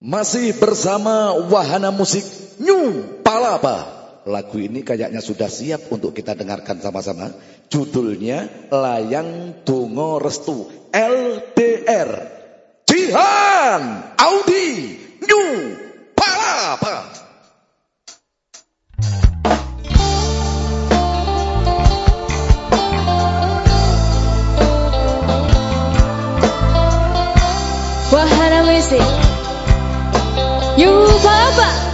Masih bersama Wahana Musik New Palapa. Lagu ini kayaknya sudah siap untuk kita dengarkan sama-sama. Judulnya Layang Tungo Restu LDR. Jihan Audi New Palapa. Wahana Musik You Papa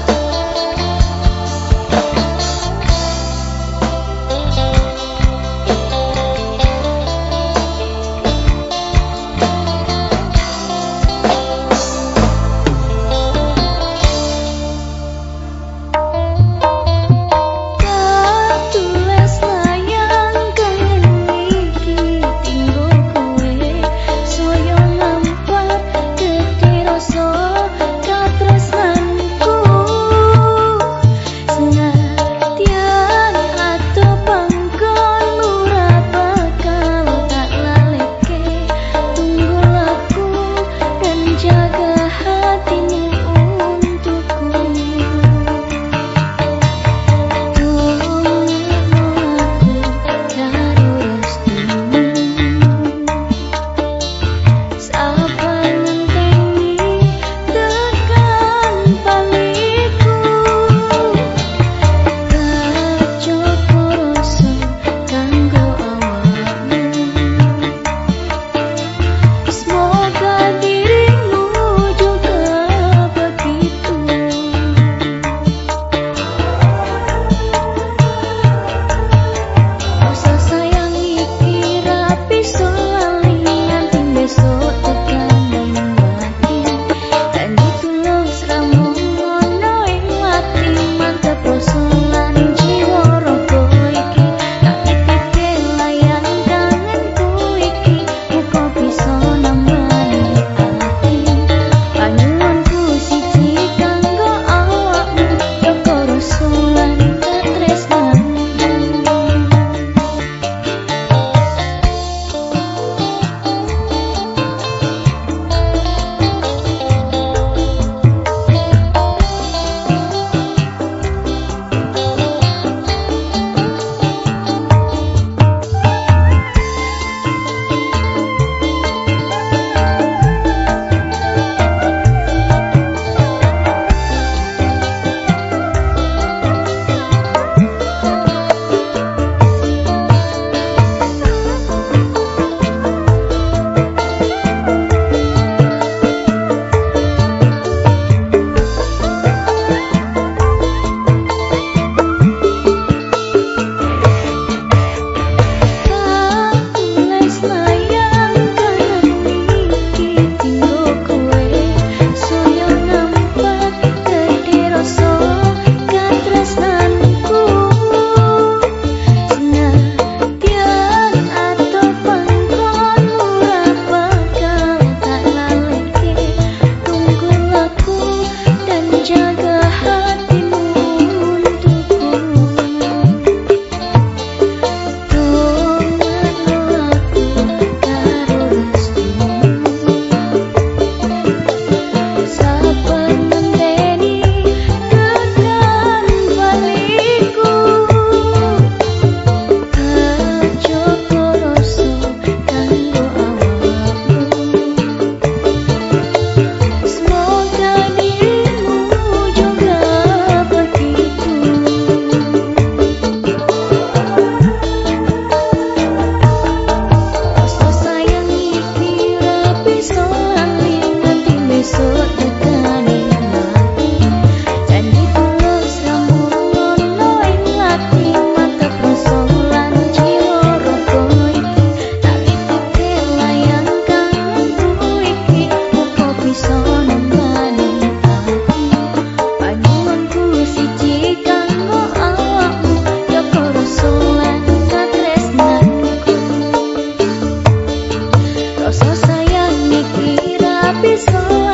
so